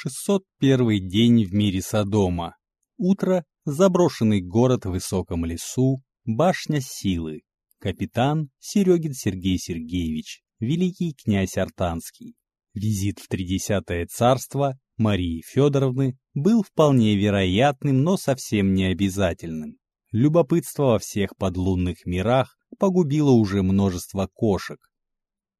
601 день в мире Содома. Утро, заброшенный город в высоком лесу, башня силы. Капитан Серегин Сергей Сергеевич, великий князь Артанский. Визит в Тридесятое царство Марии Федоровны был вполне вероятным, но совсем не обязательным. Любопытство во всех подлунных мирах погубило уже множество кошек.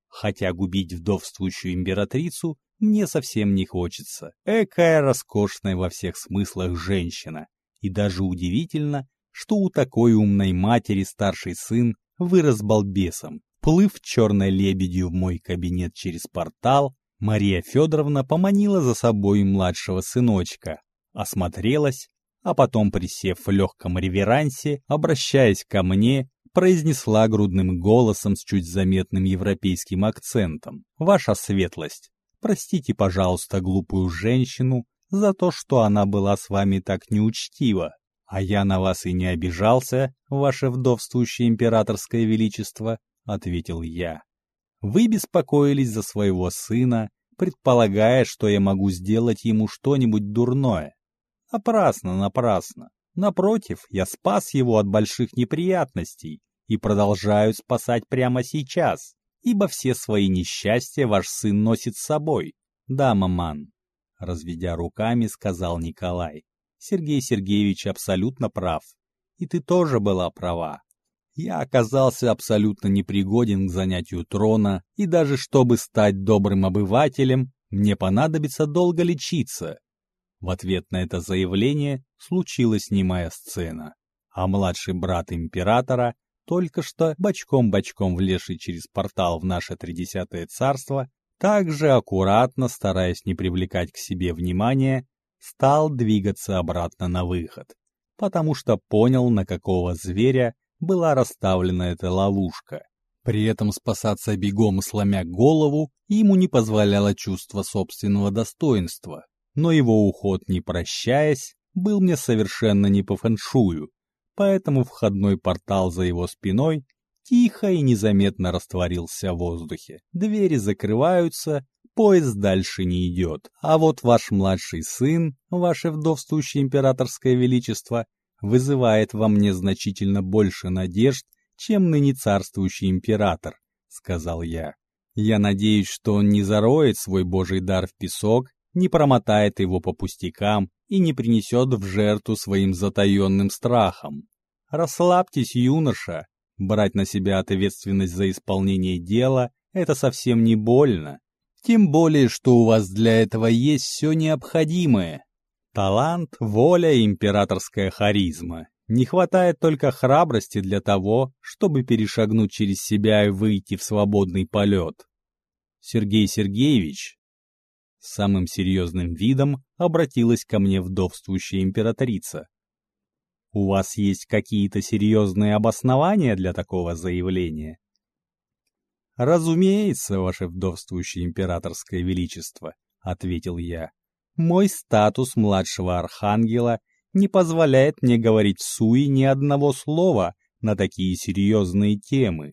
Хотя губить вдовствующую императрицу мне совсем не хочется. Экая роскошная во всех смыслах женщина. И даже удивительно, что у такой умной матери старший сын вырос балбесом. Плыв черной лебедью в мой кабинет через портал, Мария Федоровна поманила за собой младшего сыночка, осмотрелась, а потом, присев в легком реверансе, обращаясь ко мне, произнесла грудным голосом с чуть заметным европейским акцентом. «Ваша светлость, Простите, пожалуйста, глупую женщину за то, что она была с вами так неучтива. А я на вас и не обижался, ваше вдовствующее императорское величество, — ответил я. Вы беспокоились за своего сына, предполагая, что я могу сделать ему что-нибудь дурное. Напрасно, напрасно. Напротив, я спас его от больших неприятностей и продолжаю спасать прямо сейчас ибо все свои несчастья ваш сын носит с собой. Да, маман, — разведя руками, сказал Николай. Сергей Сергеевич абсолютно прав. И ты тоже была права. Я оказался абсолютно непригоден к занятию трона, и даже чтобы стать добрым обывателем, мне понадобится долго лечиться. В ответ на это заявление случилась немая сцена, а младший брат императора только что бочком-бочком влезший через портал в наше тридесятое царство, также аккуратно, стараясь не привлекать к себе внимания, стал двигаться обратно на выход, потому что понял, на какого зверя была расставлена эта ловушка. При этом спасаться бегом, сломя голову, ему не позволяло чувство собственного достоинства. Но его уход, не прощаясь, был мне совершенно не по фэншую, поэтому входной портал за его спиной тихо и незаметно растворился в воздухе. Двери закрываются, поезд дальше не идет. А вот ваш младший сын, ваше вдовствующее императорское величество, вызывает во мне значительно больше надежд, чем ныне царствующий император, — сказал я. Я надеюсь, что он не зароет свой божий дар в песок, не промотает его по пустякам и не принесет в жертву своим затаенным страхом. Расслабьтесь, юноша. Брать на себя ответственность за исполнение дела — это совсем не больно. Тем более, что у вас для этого есть все необходимое. Талант, воля и императорская харизма. Не хватает только храбрости для того, чтобы перешагнуть через себя и выйти в свободный полет. Сергей Сергеевич самым серьезным видом обратилась ко мне вдовствующая императрица. У вас есть какие-то серьезные обоснования для такого заявления? Разумеется, ваше вдовствующее императорское величество, ответил я. Мой статус младшего архангела не позволяет мне говорить суи ни одного слова на такие серьезные темы.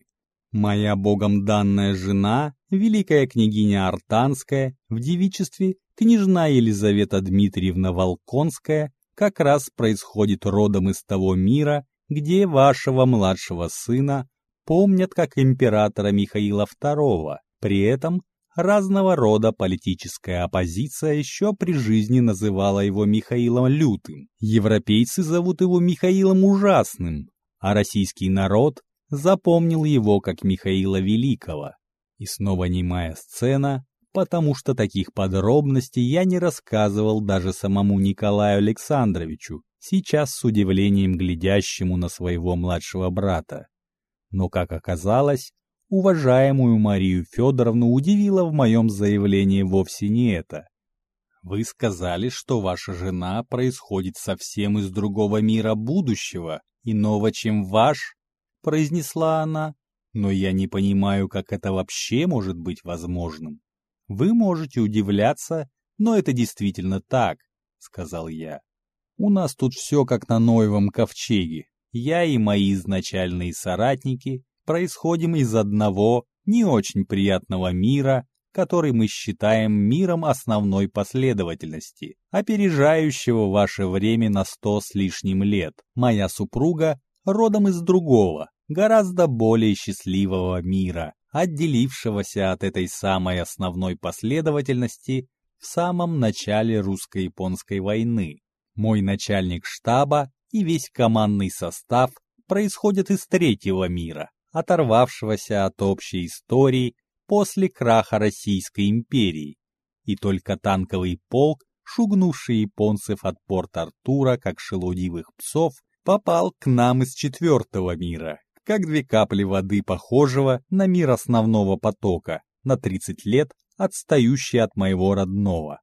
Моя богом данная жена, великая княгиня Артанская, в девичестве княжна Елизавета Дмитриевна Волконская, как раз происходит родом из того мира, где вашего младшего сына помнят как императора Михаила II. При этом разного рода политическая оппозиция еще при жизни называла его Михаилом Лютым. Европейцы зовут его Михаилом Ужасным, а российский народ запомнил его как Михаила Великого. И снова немая сцена, потому что таких подробностей я не рассказывал даже самому Николаю Александровичу, сейчас с удивлением глядящему на своего младшего брата. Но, как оказалось, уважаемую Марию Федоровну удивило в моем заявлении вовсе не это. Вы сказали, что ваша жена происходит совсем из другого мира будущего, иного, чем ваш, произнесла она, но я не понимаю, как это вообще может быть возможным. Вы можете удивляться, но это действительно так, сказал я. У нас тут все как на Ноевом ковчеге. Я и мои изначальные соратники происходим из одного не очень приятного мира, который мы считаем миром основной последовательности, опережающего ваше время на сто с лишним лет. Моя супруга родом из другого, гораздо более счастливого мира, отделившегося от этой самой основной последовательности в самом начале русско-японской войны. Мой начальник штаба и весь командный состав происходят из третьего мира, оторвавшегося от общей истории после краха Российской империи. И только танковый полк, шугнувший японцев от порт Артура, как шелудивых псов, попал к нам из четвертого мира, как две капли воды похожего на мир основного потока, на 30 лет отстающий от моего родного.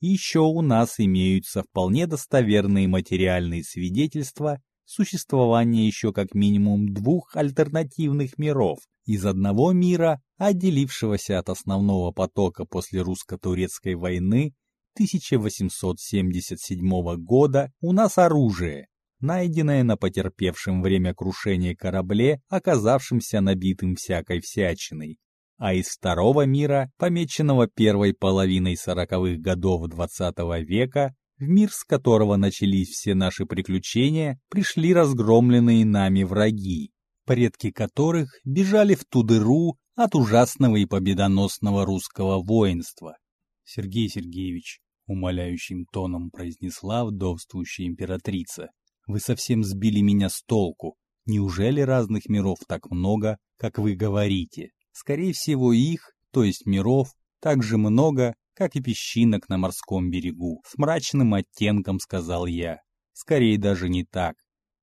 Еще у нас имеются вполне достоверные материальные свидетельства существования еще как минимум двух альтернативных миров из одного мира, отделившегося от основного потока после русско-турецкой войны 1877 года, у нас оружие, найденное на потерпевшем время крушения корабле, оказавшемся набитым всякой всячиной, а из второго мира, помеченного первой половиной сороковых годов XX века, в мир, с которого начались все наши приключения, пришли разгромленные нами враги, предки которых бежали в ту дыру от ужасного и победоносного русского воинства. Сергей Сергеевич, умоляющим тоном произнесла вдовствующая императрица, вы совсем сбили меня с толку. Неужели разных миров так много, как вы говорите? Скорее всего, их, то есть миров, так же много, как и песчинок на морском берегу. С мрачным оттенком сказал я. Скорее даже не так.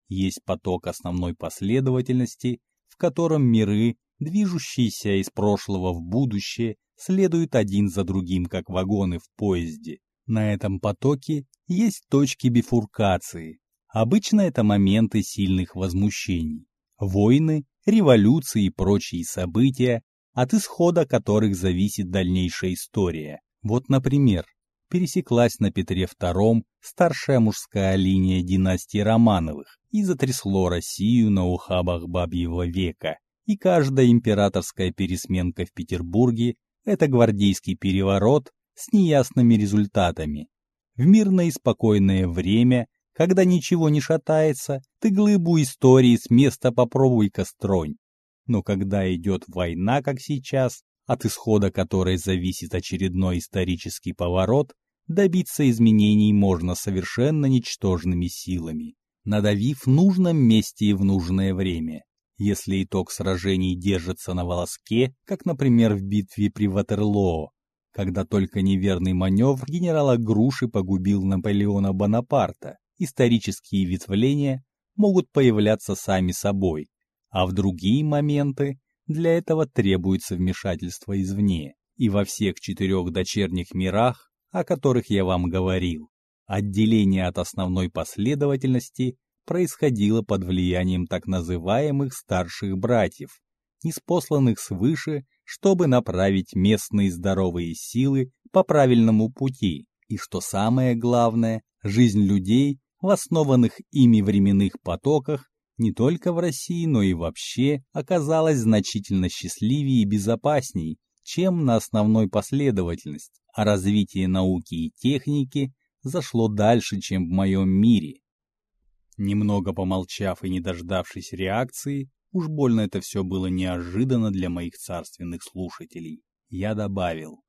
Есть поток основной последовательности, в котором миры, движущиеся из прошлого в будущее, следуют один за другим, как вагоны в поезде. На этом потоке есть точки бифуркации. Обычно это моменты сильных возмущений. Войны, революции и прочие события, от исхода которых зависит дальнейшая история. Вот, например, пересеклась на Петре II старшая мужская линия династии Романовых и затрясло Россию на ухабах бабьего века. И каждая императорская пересменка в Петербурге – это гвардейский переворот с неясными результатами. В мирное и спокойное время – когда ничего не шатается, ты глыбу истории с места попробуй-ка стронь. Но когда идет война, как сейчас, от исхода которой зависит очередной исторический поворот, добиться изменений можно совершенно ничтожными силами, надавив в нужном месте и в нужное время. Если итог сражений держится на волоске, как, например, в битве при Ватерлоо, когда только неверный маневр генерала Груши погубил Наполеона Бонапарта, исторические ветвления могут появляться сами собой, а в другие моменты для этого требуется вмешательство извне. И во всех четырех дочерних мирах, о которых я вам говорил, отделение от основной последовательности происходило под влиянием так называемых старших братьев, неспосланных свыше, чтобы направить местные здоровые силы по правильному пути. И что самое главное, жизнь людей в основанных ими временных потоках не только в России, но и вообще оказалась значительно счастливее и безопасней, чем на основной последовательность, а развитие науки и техники зашло дальше, чем в моем мире. Немного помолчав и не дождавшись реакции, уж больно это все было неожиданно для моих царственных слушателей, я добавил.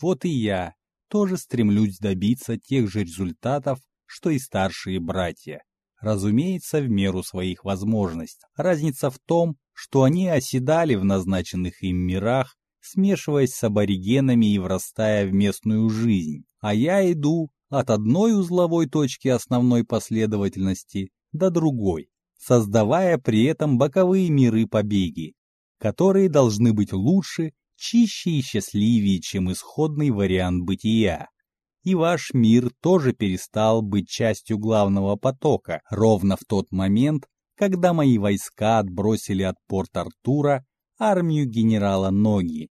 Вот и я тоже стремлюсь добиться тех же результатов, что и старшие братья. Разумеется, в меру своих возможностей. Разница в том, что они оседали в назначенных им мирах, смешиваясь с аборигенами и врастая в местную жизнь. А я иду от одной узловой точки основной последовательности до другой, создавая при этом боковые миры-побеги, которые должны быть лучше, чище и счастливее, чем исходный вариант бытия и ваш мир тоже перестал быть частью главного потока ровно в тот момент, когда мои войска отбросили от порт Артура армию генерала Ноги.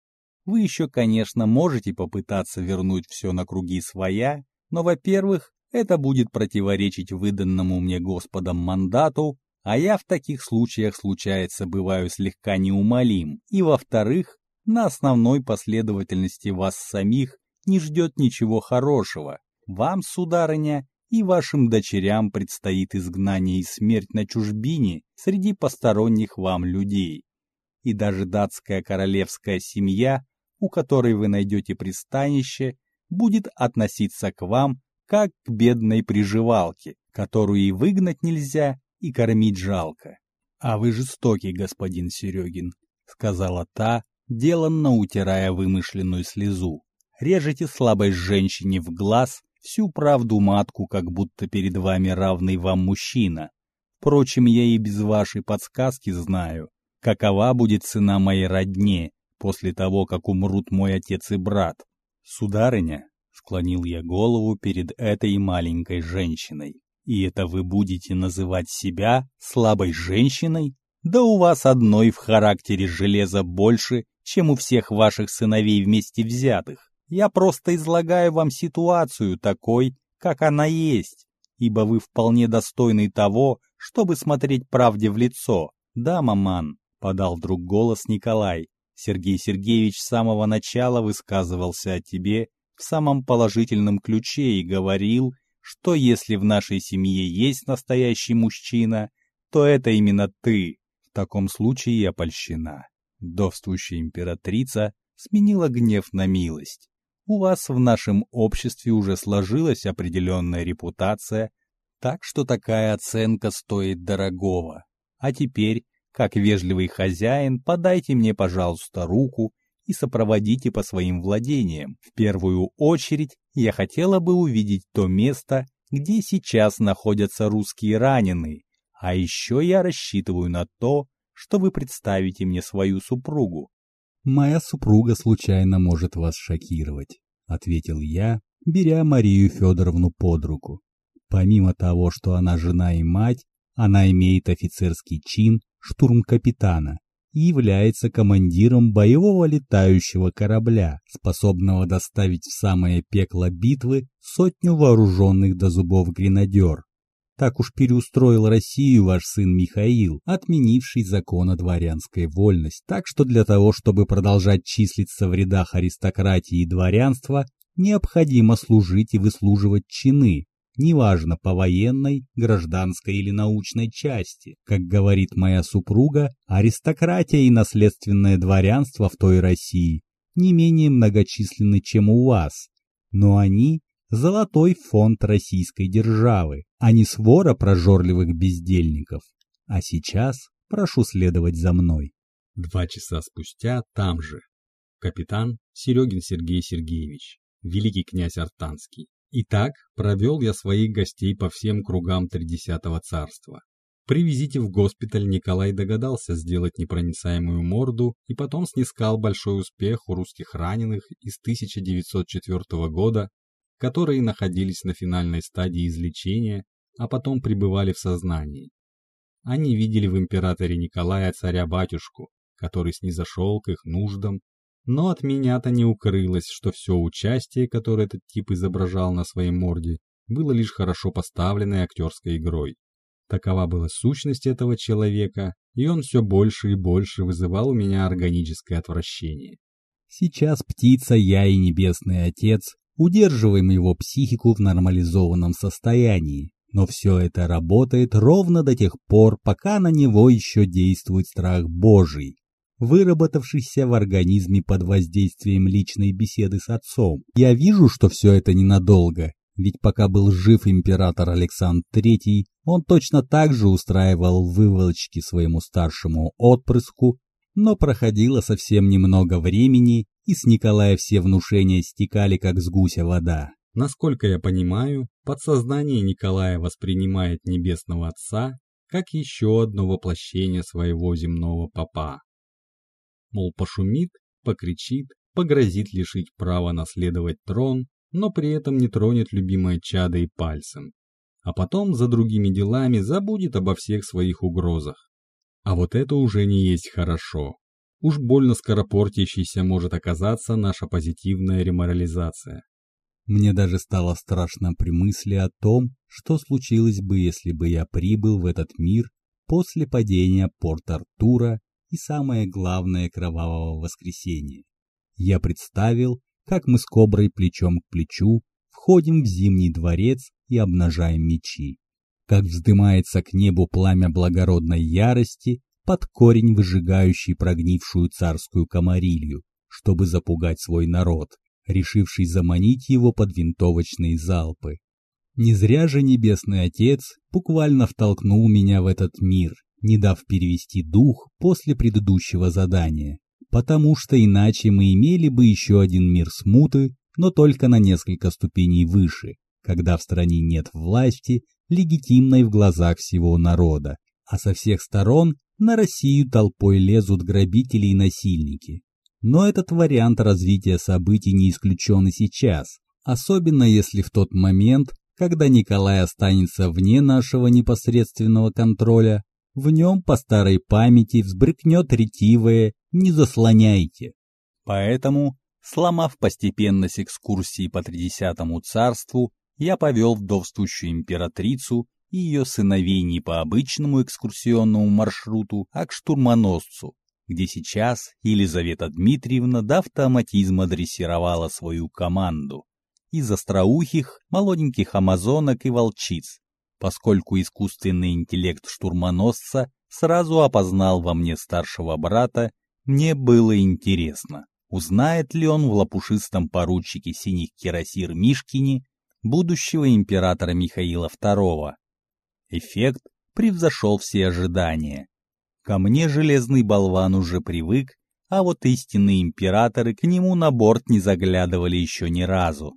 Вы еще, конечно, можете попытаться вернуть все на круги своя, но, во-первых, это будет противоречить выданному мне Господом мандату, а я в таких случаях, случается, бываю слегка неумолим, и, во-вторых, на основной последовательности вас самих не ждет ничего хорошего. Вам, сударыня, и вашим дочерям предстоит изгнание и смерть на чужбине среди посторонних вам людей. И даже датская королевская семья, у которой вы найдете пристанище, будет относиться к вам как к бедной приживалке, которую и выгнать нельзя, и кормить жалко. — А вы жестокий, господин Серегин, — сказала та, деланно утирая вымышленную слезу. — Режете слабой женщине в глаз всю правду матку, как будто перед вами равный вам мужчина. Впрочем, я и без вашей подсказки знаю, какова будет цена моей родне после того, как умрут мой отец и брат. Сударыня, склонил я голову перед этой маленькой женщиной. И это вы будете называть себя слабой женщиной? Да у вас одной в характере железа больше, чем у всех ваших сыновей вместе взятых. Я просто излагаю вам ситуацию такой, как она есть, ибо вы вполне достойны того, чтобы смотреть правде в лицо. Да, маман, подал вдруг голос Николай. Сергей Сергеевич с самого начала высказывался о тебе в самом положительном ключе и говорил, что если в нашей семье есть настоящий мужчина, то это именно ты. В таком случае я польщена. Вдовствующая императрица сменила гнев на милость. У вас в нашем обществе уже сложилась определенная репутация, так что такая оценка стоит дорогого. А теперь, как вежливый хозяин, подайте мне, пожалуйста, руку и сопроводите по своим владениям. В первую очередь я хотела бы увидеть то место, где сейчас находятся русские раненые, а еще я рассчитываю на то, что вы представите мне свою супругу. «Моя супруга случайно может вас шокировать», — ответил я, беря Марию Федоровну под руку. Помимо того, что она жена и мать, она имеет офицерский чин штурм-капитана и является командиром боевого летающего корабля, способного доставить в самое пекло битвы сотню вооруженных до зубов гренадер. Так уж переустроил Россию ваш сын Михаил, отменивший закон о дворянской вольности. Так что для того, чтобы продолжать числиться в рядах аристократии и дворянства, необходимо служить и выслуживать чины, неважно по военной, гражданской или научной части. Как говорит моя супруга, аристократия и наследственное дворянство в той России не менее многочисленны, чем у вас, но они – золотой фонд российской державы, а не свора прожорливых бездельников. А сейчас прошу следовать за мной. Два часа спустя там же. Капитан Серегин Сергей Сергеевич, великий князь Артанский. Итак, провел я своих гостей по всем кругам Тридесятого царства. При визите в госпиталь Николай догадался сделать непроницаемую морду и потом снискал большой успех у русских раненых из 1904 года, которые находились на финальной стадии излечения, а потом пребывали в сознании. Они видели в императоре Николая царя-батюшку, который снизошел к их нуждам но от меня-то не укрылось, что все участие, которое этот тип изображал на своей морде, было лишь хорошо поставленной актерской игрой. Такова была сущность этого человека, и он все больше и больше вызывал у меня органическое отвращение. Сейчас птица, я и небесный отец удерживаем его психику в нормализованном состоянии, но все это работает ровно до тех пор, пока на него еще действует страх Божий, выработавшийся в организме под воздействием личной беседы с отцом. Я вижу, что все это ненадолго, ведь пока был жив император Александр III, он точно так же устраивал выволочки своему старшему отпрыску, но проходило совсем немного времени, и с Николая все внушения стекали, как с гуся вода. Насколько я понимаю, подсознание Николая воспринимает Небесного Отца как еще одно воплощение своего земного папа мол, пошумит, покричит, погрозит лишить права наследовать трон, но при этом не тронет любимое чадо и пальцем. А потом за другими делами забудет обо всех своих угрозах. А вот это уже не есть хорошо. Уж больно скоропортящейся может оказаться наша позитивная реморализация. Мне даже стало страшно при мысли о том, что случилось бы, если бы я прибыл в этот мир после падения Порт-Артура и самое главное кровавого воскресения. Я представил, как мы с Коброй плечом к плечу входим в Зимний дворец и обнажаем мечи, как вздымается к небу пламя благородной ярости под корень, выжигающий прогнившую царскую комарилью, чтобы запугать свой народ, решивший заманить его под винтовочные залпы. Не зря же Небесный Отец буквально втолкнул меня в этот мир, не дав перевести дух после предыдущего задания, потому что иначе мы имели бы еще один мир смуты, но только на несколько ступеней выше, когда в стране нет власти, легитимной в глазах всего народа, а со всех сторон на Россию толпой лезут грабители и насильники. Но этот вариант развития событий не исключен и сейчас, особенно если в тот момент, когда Николай останется вне нашего непосредственного контроля, в нем по старой памяти взбрыкнет ретивое «не заслоняйте». Поэтому, сломав постепенность экскурсии по Тридесятому царству, я повел вдовствующую императрицу и ее сыновей не по обычному экскурсионному маршруту, а к штурмоносцу, где сейчас Елизавета Дмитриевна до автоматизма дрессировала свою команду из остроухих, молоденьких амазонок и волчиц, поскольку искусственный интеллект штурмоносца сразу опознал во мне старшего брата, мне было интересно, узнает ли он в лопушистом поручике синих кирасир Мишкине будущего императора Михаила II. Эффект превзошел все ожидания. Ко мне железный болван уже привык, а вот истинные императоры к нему на борт не заглядывали еще ни разу.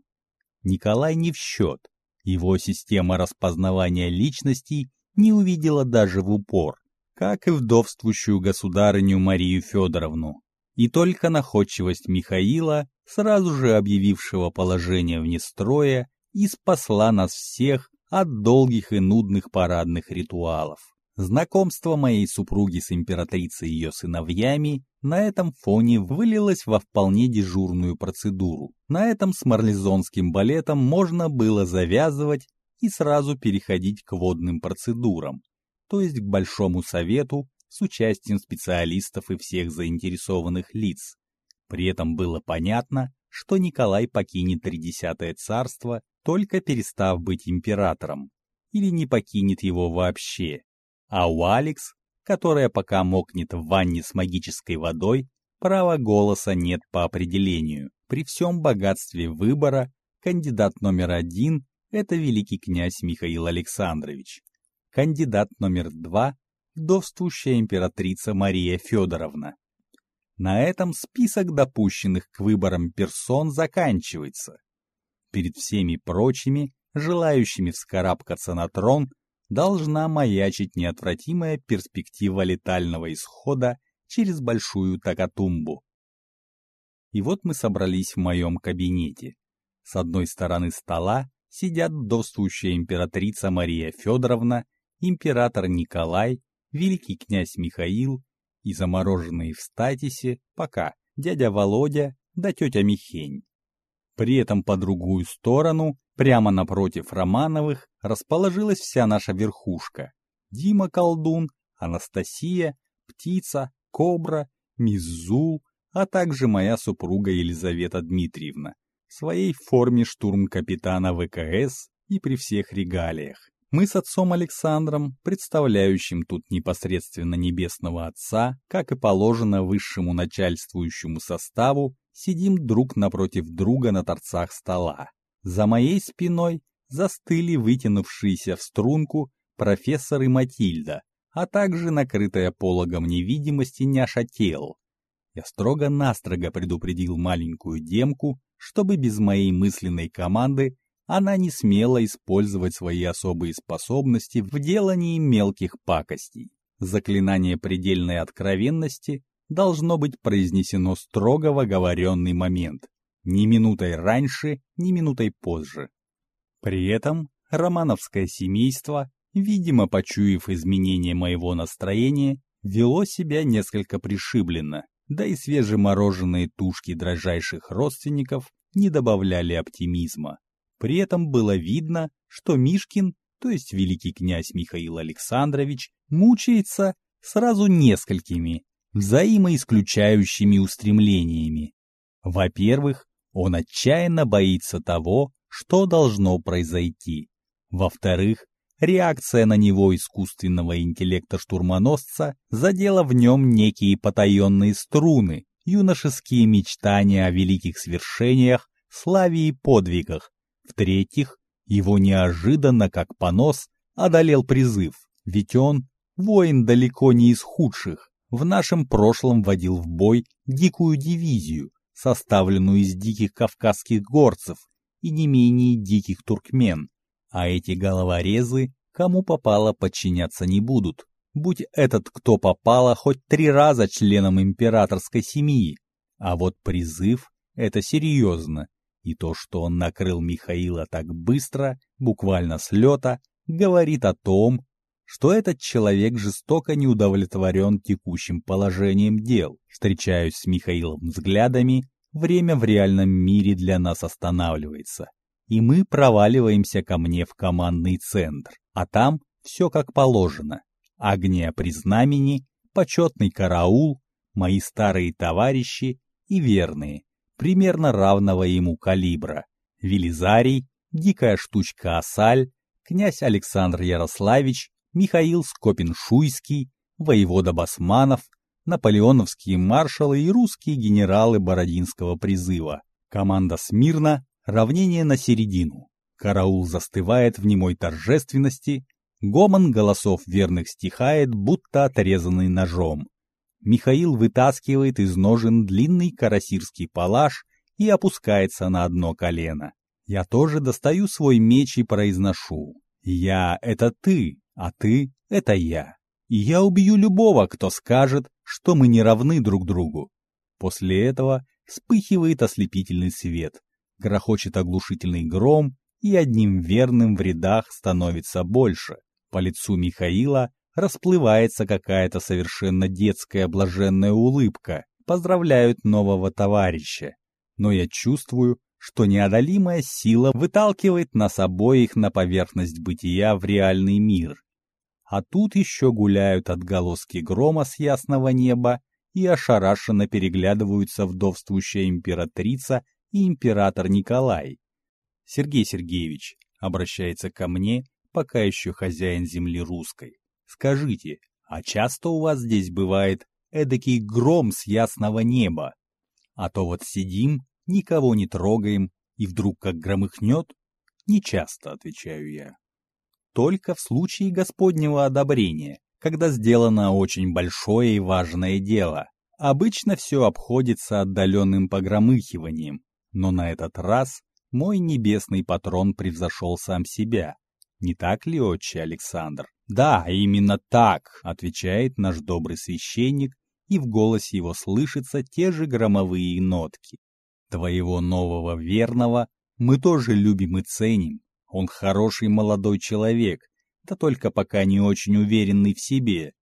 Николай не в счет. Его система распознавания личностей не увидела даже в упор, как и вдовствующую государыню Марию Федоровну. И только находчивость Михаила, сразу же объявившего положение вне строя, и спасла нас всех от долгих и нудных парадных ритуалов. Знакомство моей супруги с императрицей и ее сыновьями на этом фоне вылилось во вполне дежурную процедуру. На этом с марлезонским балетом можно было завязывать и сразу переходить к водным процедурам, то есть к Большому Совету с участием специалистов и всех заинтересованных лиц. При этом было понятно, что Николай покинет Тридесятое царство, только перестав быть императором, или не покинет его вообще. А у Алекс, которая пока мокнет в ванне с магической водой, права голоса нет по определению. При всем богатстве выбора кандидат номер один – это великий князь Михаил Александрович. Кандидат номер два – вдовствующая императрица Мария Федоровна. На этом список допущенных к выборам персон заканчивается. Перед всеми прочими, желающими вскарабкаться на трон, должна маячить неотвратимая перспектива летального исхода через большую такатумбу. И вот мы собрались в моем кабинете. С одной стороны стола сидят вдовствующая императрица Мария Федоровна, император Николай, великий князь Михаил и замороженные в статисе пока дядя Володя да тетя Михень. При этом по другую сторону, прямо напротив Романовых, расположилась вся наша верхушка. Дима Колдун, Анастасия, Птица, Кобра, Миззул, а также моя супруга Елизавета Дмитриевна в своей форме штурм-капитана ВКС и при всех регалиях. Мы с отцом Александром, представляющим тут непосредственно Небесного Отца, как и положено высшему начальствующему составу, сидим друг напротив друга на торцах стола. За моей спиной застыли вытянувшиеся в струнку профессор и Матильда, а также накрытая пологом невидимости няша тел. Я строго-настрого предупредил маленькую демку, чтобы без моей мысленной команды она не смела использовать свои особые способности в делании мелких пакостей. Заклинание предельной откровенности должно быть произнесено строго в оговоренный момент, ни минутой раньше, ни минутой позже. При этом романовское семейство, видимо, почуяв изменение моего настроения, вело себя несколько пришибленно, да и свежемороженые тушки дрожайших родственников не добавляли оптимизма. При этом было видно, что Мишкин, то есть великий князь Михаил Александрович, мучается сразу несколькими, взаимоисключающими устремлениями. Во-первых, он отчаянно боится того, что должно произойти. Во-вторых, реакция на него искусственного интеллекта штурмоносца задела в нем некие потаенные струны, юношеские мечтания о великих свершениях, славе и подвигах. В-третьих, его неожиданно, как понос, одолел призыв, ведь он, воин далеко не из худших, в нашем прошлом водил в бой дикую дивизию, составленную из диких кавказских горцев и не менее диких туркмен, а эти головорезы кому попало подчиняться не будут, будь этот кто попало хоть три раза членом императорской семьи. А вот призыв — это серьезно, и то, что он накрыл Михаила так быстро, буквально с лета, говорит о том, что этот человек жестоко не удовлетворен текущим положением дел. Встречаюсь с Михаилом взглядами, время в реальном мире для нас останавливается. И мы проваливаемся ко мне в командный центр, а там все как положено. Огня при знамени, почетный караул, мои старые товарищи и верные, примерно равного ему калибра. Велизарий, дикая штучка Асаль, князь Александр Ярославич, Михаил Скопин-Шуйский, воевода Басманов, наполеоновские маршалы и русские генералы Бородинского призыва. Команда смирно, равнение на середину. Караул застывает в немой торжественности, гомон голосов верных стихает, будто отрезанный ножом. Михаил вытаскивает из ножен длинный карасирский палаш и опускается на одно колено. Я тоже достаю свой меч и произношу. «Я — это ты, а ты — это я. И я убью любого, кто скажет, что мы не равны друг другу. После этого вспыхивает ослепительный свет, грохочет оглушительный гром, и одним верным в рядах становится больше. По лицу Михаила расплывается какая-то совершенно детская блаженная улыбка. Поздравляют нового товарища. Но я чувствую, что неодолимая сила выталкивает нас обоих на поверхность бытия в реальный мир. А тут еще гуляют отголоски грома с ясного неба и ошарашенно переглядываются вдовствующая императрица и император Николай. Сергей Сергеевич обращается ко мне, пока еще хозяин земли русской. Скажите, а часто у вас здесь бывает эдакий гром с ясного неба? А то вот сидим никого не трогаем, и вдруг как громыхнет? Не часто, отвечаю я. Только в случае Господнего одобрения, когда сделано очень большое и важное дело. Обычно все обходится отдаленным погромыхиванием, но на этот раз мой небесный патрон превзошел сам себя. Не так ли, отче Александр? Да, именно так, отвечает наш добрый священник, и в голосе его слышатся те же громовые нотки. Твоего нового верного мы тоже любим и ценим. Он хороший молодой человек, да только пока не очень уверенный в себе.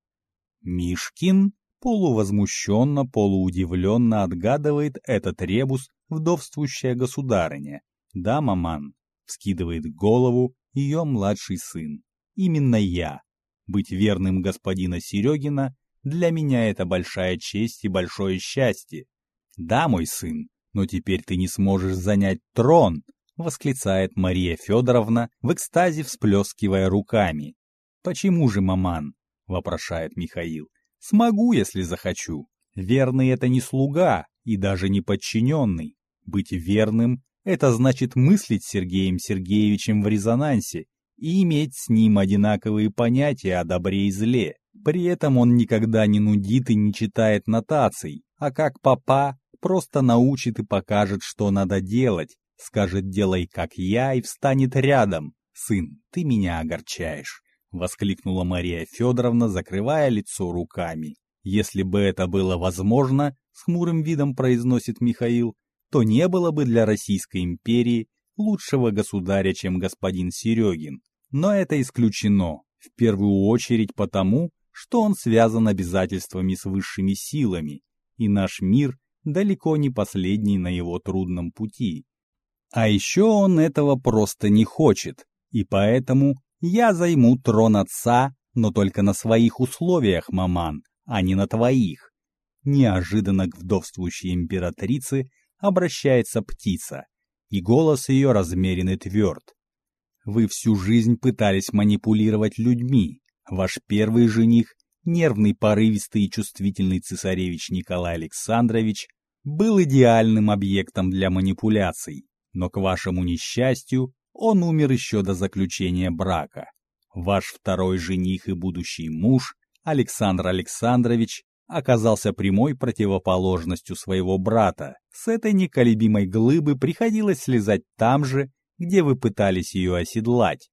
Мишкин полувозмущенно, полуудивленно отгадывает этот ребус вдовствующая государыня. Да, маман, вскидывает голову ее младший сын. Именно я. Быть верным господина Серегина для меня это большая честь и большое счастье. Да, мой сын, но теперь ты не сможешь занять трон, восклицает Мария Федоровна в экстазе, всплескивая руками. Почему же, маман? вопрошает Михаил. Смогу, если захочу. Верный это не слуга и даже не подчиненный. Быть верным — это значит мыслить Сергеем Сергеевичем в резонансе и иметь с ним одинаковые понятия о добре и зле. При этом он никогда не нудит и не читает нотаций, а как папа просто научит и покажет, что надо делать, скажет «делай, как я» и встанет рядом. «Сын, ты меня огорчаешь», — воскликнула Мария Федоровна, закрывая лицо руками. «Если бы это было возможно», — с хмурым видом произносит Михаил, то не было бы для Российской империи лучшего государя, чем господин Серегин. Но это исключено, в первую очередь потому, что он связан обязательствами с высшими силами, и наш мир далеко не последний на его трудном пути. А еще он этого просто не хочет, и поэтому я займу трон отца, но только на своих условиях, маман, а не на твоих. неожиданно к вдовствующей императрице обращается птица, и голос ее размерен и тверд. Вы всю жизнь пытались манипулировать людьми. Ваш первый жених, нервный, порывистый и чувствительный цесаревич Николай Александрович, был идеальным объектом для манипуляций, но к вашему несчастью он умер еще до заключения брака. Ваш второй жених и будущий муж, Александр Александрович, оказался прямой противоположностью своего брата. С этой неколебимой глыбы приходилось слезать там же, где вы пытались ее оседлать.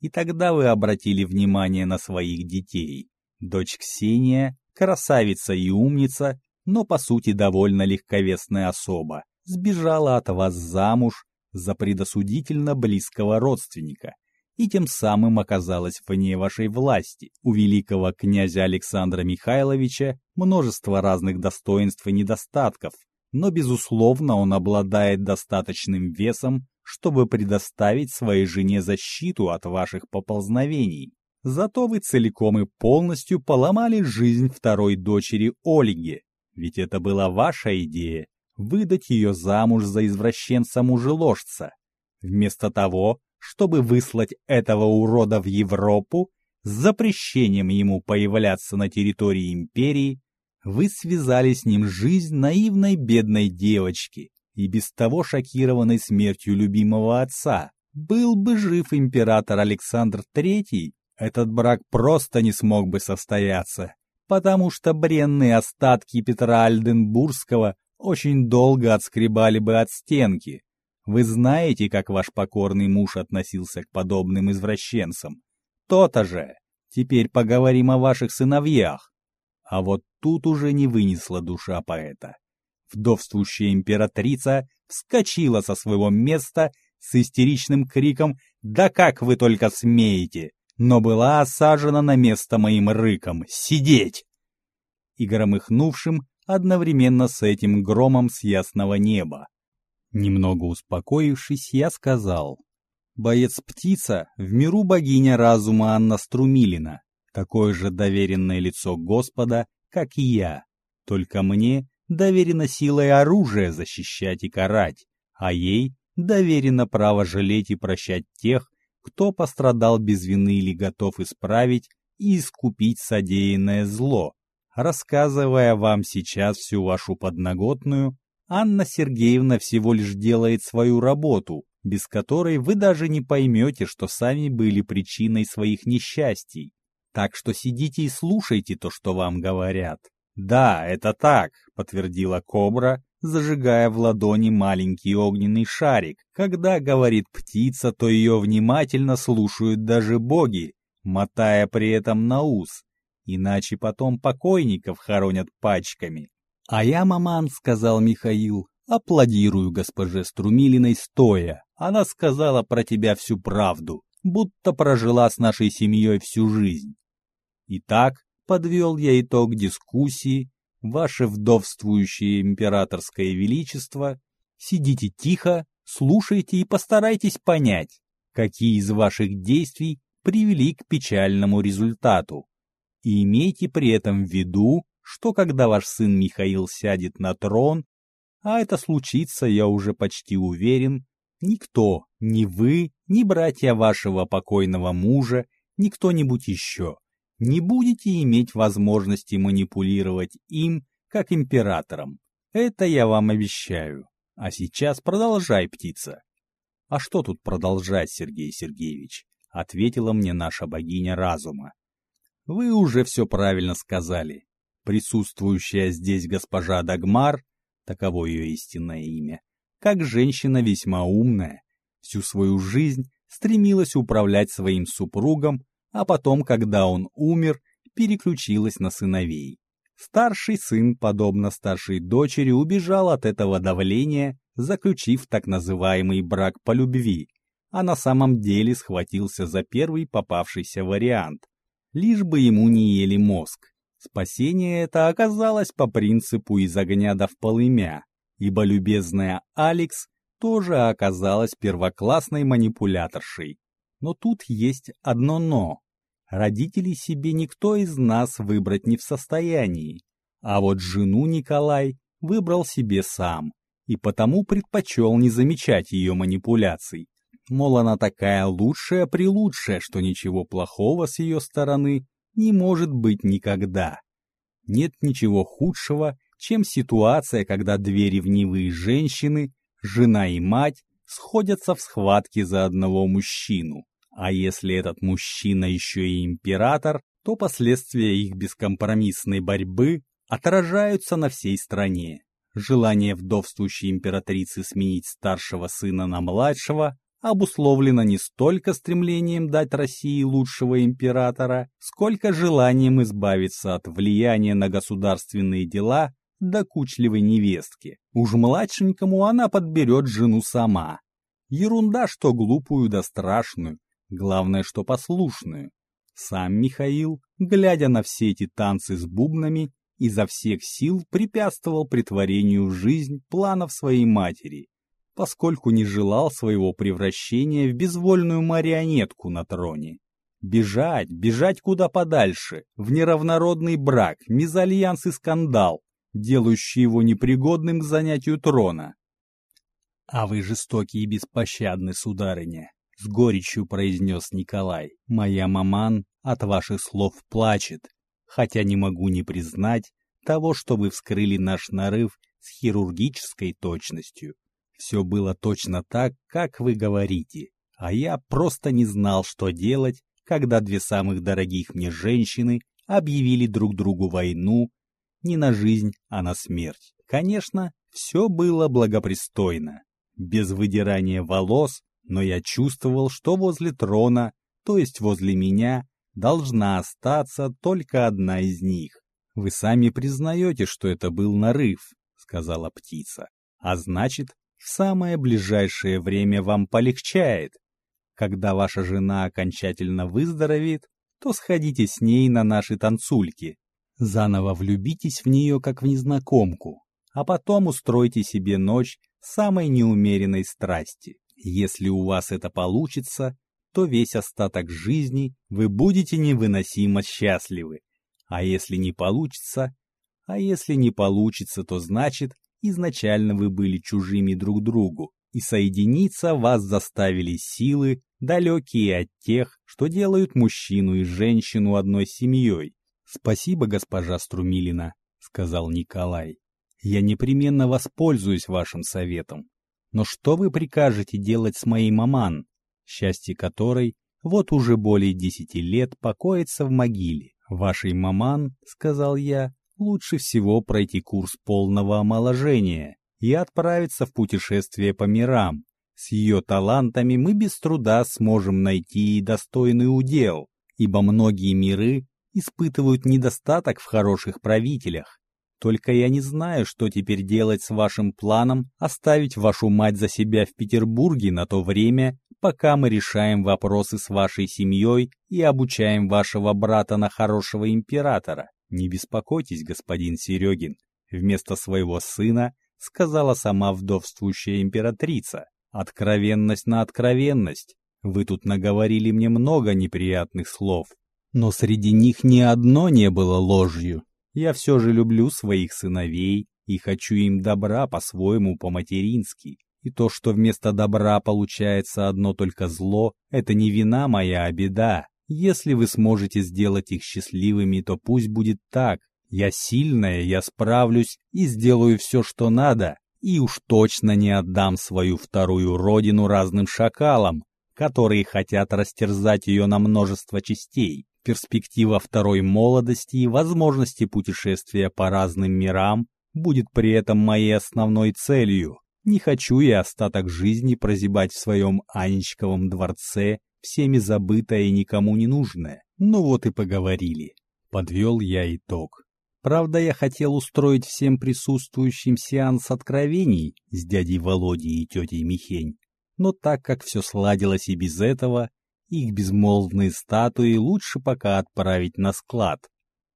И тогда вы обратили внимание на своих детей. Дочь Ксения, красавица и умница, но по сути довольно легковесная особа, сбежала от вас замуж за предосудительно близкого родственника и тем самым оказалась вне вашей власти. У великого князя Александра Михайловича множество разных достоинств и недостатков, но, безусловно, он обладает достаточным весом, чтобы предоставить своей жене защиту от ваших поползновений. Зато вы целиком и полностью поломали жизнь второй дочери Ольги, ведь это была ваша идея — выдать ее замуж за извращенца-мужеложца. Вместо того, чтобы выслать этого урода в Европу с запрещением ему появляться на территории империи, вы связали с ним жизнь наивной бедной девочки и без того шокированной смертью любимого отца. Был бы жив император Александр III, этот брак просто не смог бы состояться, потому что бренные остатки Петра Альденбургского очень долго отскребали бы от стенки. Вы знаете, как ваш покорный муж относился к подобным извращенцам. То-то же. Теперь поговорим о ваших сыновьях. А вот тут уже не вынесла душа поэта. Вдовствующая императрица вскочила со своего места с истеричным криком «Да как вы только смеете!» но была осажена на место моим рыком «Сидеть!» и громыхнувшим одновременно с этим громом с ясного неба. Немного успокоившись, я сказал «Боец-птица в миру богиня разума Анна Струмилина, такое же доверенное лицо Господа, как и я, только мне доверено силой оружия защищать и карать, а ей доверено право жалеть и прощать тех, кто пострадал без вины или готов исправить и искупить содеянное зло. Рассказывая вам сейчас всю вашу подноготную, Анна Сергеевна всего лишь делает свою работу, без которой вы даже не поймете, что сами были причиной своих несчастий. Так что сидите и слушайте то, что вам говорят. «Да, это так», — подтвердила кобра, зажигая в ладони маленький огненный шарик. Когда говорит птица, то ее внимательно слушают даже боги, мотая при этом на ус. Иначе потом покойников хоронят пачками. «А я, маман», — сказал Михаил, — «аплодирую госпоже Струмилиной стоя. Она сказала про тебя всю правду, будто прожила с нашей семьей всю жизнь». Итак, подвел я итог дискуссии, ваше вдовствующее императорское величество, сидите тихо, слушайте и постарайтесь понять, какие из ваших действий привели к печальному результату. И имейте при этом в виду, что когда ваш сын Михаил сядет на трон, а это случится, я уже почти уверен, никто, ни вы, ни братья вашего покойного мужа, ни кто-нибудь еще не будете иметь возможности манипулировать им, как императором. Это я вам обещаю. А сейчас продолжай, птица. А что тут продолжать, Сергей Сергеевич? Ответила мне наша богиня разума. Вы уже все правильно сказали. Присутствующая здесь госпожа Дагмар, таково ее истинное имя, как женщина весьма умная, всю свою жизнь стремилась управлять своим супругом а потом, когда он умер, переключилась на сыновей. Старший сын, подобно старшей дочери, убежал от этого давления, заключив так называемый брак по любви, а на самом деле схватился за первый попавшийся вариант, лишь бы ему не ели мозг. Спасение это оказалось по принципу из огня до в полымя, ибо любезная Алекс тоже оказалась первоклассной манипуляторшей. Но тут есть одно «но». Родителей себе никто из нас выбрать не в состоянии. А вот жену Николай выбрал себе сам и потому предпочел не замечать ее манипуляций. Мол, она такая лучшая-прелучшая, что ничего плохого с ее стороны не может быть никогда. Нет ничего худшего, чем ситуация, когда две ревнивые женщины, жена и мать, сходятся в схватке за одного мужчину. А если этот мужчина еще и император, то последствия их бескомпромиссной борьбы отражаются на всей стране. Желание вдовствующей императрицы сменить старшего сына на младшего обусловлено не столько стремлением дать России лучшего императора, сколько желанием избавиться от влияния на государственные дела докучливой невестки. Уж младшенькому она подберет жену сама. Ерунда, что глупую да страшную, главное, что послушную. Сам Михаил, глядя на все эти танцы с бубнами, изо всех сил препятствовал притворению в жизнь планов своей матери, поскольку не желал своего превращения в безвольную марионетку на троне. Бежать, бежать куда подальше, в неравнородный брак, мезальянс и скандал, делающий его непригодным к занятию трона. «А вы жестокий и беспощадны, сударыня», — с горечью произнес Николай. «Моя маман от ваших слов плачет, хотя не могу не признать того, что вы вскрыли наш нарыв с хирургической точностью. Все было точно так, как вы говорите, а я просто не знал, что делать, когда две самых дорогих мне женщины объявили друг другу войну не на жизнь, а на смерть. Конечно, все было благопристойно, без выдирания волос, но я чувствовал, что возле трона, то есть возле меня, должна остаться только одна из них. Вы сами признаете, что это был нарыв, сказала птица. А значит, в самое ближайшее время вам полегчает. Когда ваша жена окончательно выздоровеет, то сходите с ней на наши танцульки. Заново влюбитесь в нее, как в незнакомку, а потом устройте себе ночь самой неумеренной страсти. Если у вас это получится, то весь остаток жизни вы будете невыносимо счастливы. А если не получится, а если не получится, то значит, изначально вы были чужими друг другу, и соединиться вас заставили силы, далекие от тех, что делают мужчину и женщину одной семьей. «Спасибо, госпожа Струмилина», — сказал Николай. «Я непременно воспользуюсь вашим советом. Но что вы прикажете делать с моей маман, счастье которой вот уже более десяти лет покоится в могиле? Вашей маман, — сказал я, — лучше всего пройти курс полного омоложения и отправиться в путешествие по мирам. С ее талантами мы без труда сможем найти достойный удел, ибо многие миры испытывают недостаток в хороших правителях. Только я не знаю, что теперь делать с вашим планом оставить вашу мать за себя в Петербурге на то время, пока мы решаем вопросы с вашей семьей и обучаем вашего брата на хорошего императора. Не беспокойтесь, господин Серегин. Вместо своего сына сказала сама вдовствующая императрица. Откровенность на откровенность. Вы тут наговорили мне много неприятных слов, но среди них ни одно не было ложью. Я все же люблю своих сыновей и хочу им добра по-своему по-матерински. И то, что вместо добра получается одно только зло, это не вина моя, а беда. Если вы сможете сделать их счастливыми, то пусть будет так. Я сильная, я справлюсь и сделаю все, что надо. И уж точно не отдам свою вторую родину разным шакалам, которые хотят растерзать ее на множество частей перспектива второй молодости и возможности путешествия по разным мирам будет при этом моей основной целью. Не хочу я остаток жизни прозябать в своем Анечковом дворце, всеми забытое и никому не нужное. Ну вот и поговорили. Подвел я итог. Правда, я хотел устроить всем присутствующим сеанс откровений с дядей Володей и тетей Михень. Но так как все сладилось и без этого, их безмолвные статуи лучше пока отправить на склад.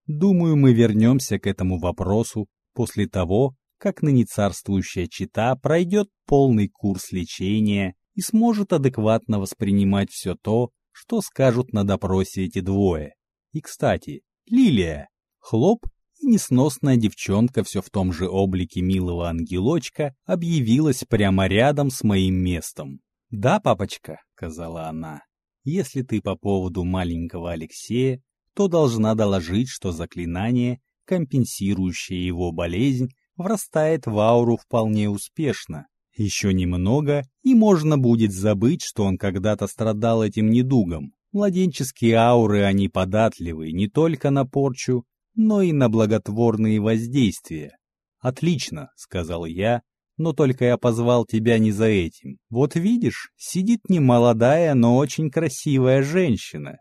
Думаю, мы вернемся к этому вопросу после того, как ныне царствующая чита пройдет полный курс лечения и сможет адекватно воспринимать все то, что скажут на допросе эти двое. И, кстати, Лилия, хлоп и несносная девчонка все в том же облике милого ангелочка объявилась прямо рядом с моим местом. «Да, папочка», — сказала она, — «если ты по поводу маленького Алексея, то должна доложить, что заклинание, компенсирующее его болезнь, врастает в ауру вполне успешно. Еще немного, и можно будет забыть, что он когда-то страдал этим недугом. Младенческие ауры, они податливы не только на порчу, но и на благотворные воздействия. «Отлично», — сказал я, — «но только я позвал тебя не за этим. Вот видишь, сидит не молодая, но очень красивая женщина.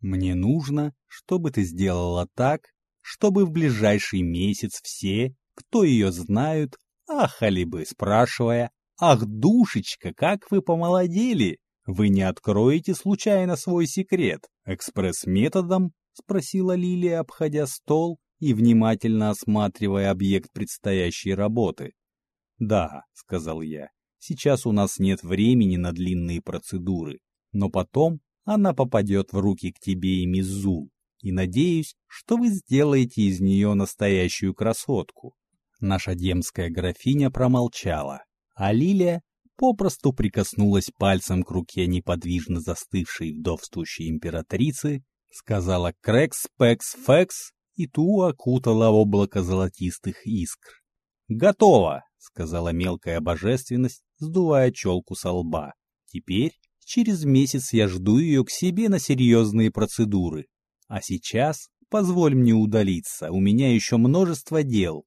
Мне нужно, чтобы ты сделала так, чтобы в ближайший месяц все, кто ее знают, ахали бы, спрашивая, «Ах, душечка, как вы помолодели! Вы не откроете случайно свой секрет экспресс-методом — спросила Лилия, обходя стол и внимательно осматривая объект предстоящей работы. «Да», — сказал я, — «сейчас у нас нет времени на длинные процедуры, но потом она попадет в руки к тебе и Мизул, и надеюсь, что вы сделаете из нее настоящую красотку». Наша демская графиня промолчала, а Лилия попросту прикоснулась пальцем к руке неподвижно застывшей вдовствующей императрицы — сказала Крекс, Пекс, Фекс, и ту окутала облако золотистых искр. «Готово!» — сказала мелкая божественность, сдувая челку со лба. «Теперь, через месяц я жду ее к себе на серьезные процедуры. А сейчас позволь мне удалиться, у меня еще множество дел».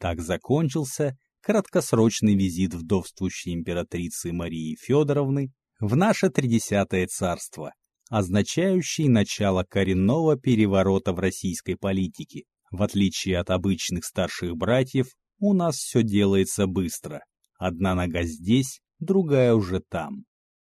Так закончился краткосрочный визит вдовствующей императрицы Марии Федоровны в наше Тридесятое царство означающий начало коренного переворота в российской политике. В отличие от обычных старших братьев, у нас все делается быстро. Одна нога здесь, другая уже там.